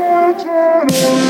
eternal.